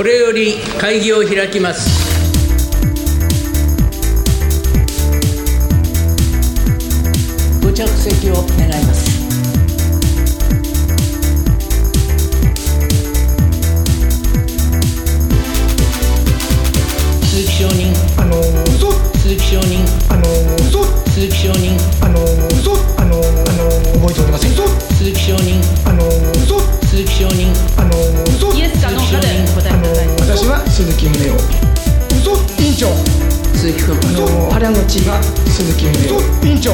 これより会議を開きます。ご着席を願います。鈴木証人。あの嘘？鈴木証人。あの嘘？鈴木証人。あの嘘？あのあの覚えておりません。嘘？鈴木証人。あの嘘？鈴木証人。あの鈴木宗男。嘘委員長。鈴木君あの原口が鈴木宗男。委員長。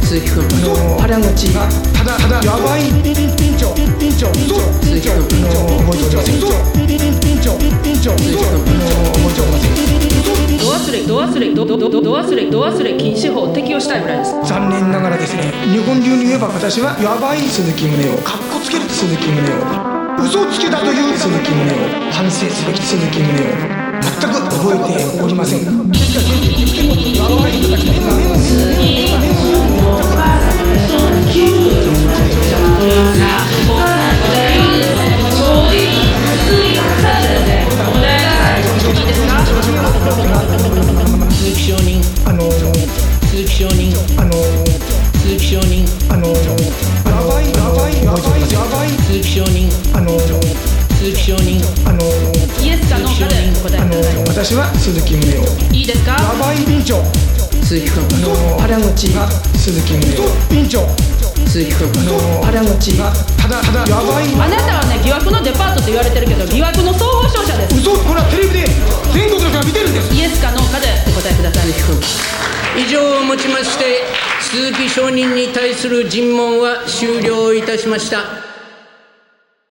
鈴木君あの原口がただただ。やばい。委員長。委員長。嘘委員長。あの覚えておりません嘘委員長。委員長嘘あの覚えておりませんド忘れ、ド忘れ、ドドドドド忘れ、ド忘れ禁止法を適用したいぐらいです。残念ながらですね日本流に言えば私はやばい鈴木宗男。かっこつける。鈴木宗男。嘘つきだという。鈴木宗男反省すべき鈴木宗男全く覚えておりません。あの鈴木証人あの鈴木証人あのやばい。やばいやばいやばい鈴木証人あの鈴木証人あの私は鈴木宗男。い。いいですか？やばい委員長。鈴木君。あの原口が鈴木宗男。委員長。鈴木君。あの原口が。ただただやばい。あなたはね、疑惑のデパートって言われてるけど、疑惑の総合商社です。嘘。ほらテレビで全国の人が見てるんです。イエスかノーかでお答えください。以上をもちまして鈴木証人に対する尋問は終了いたしました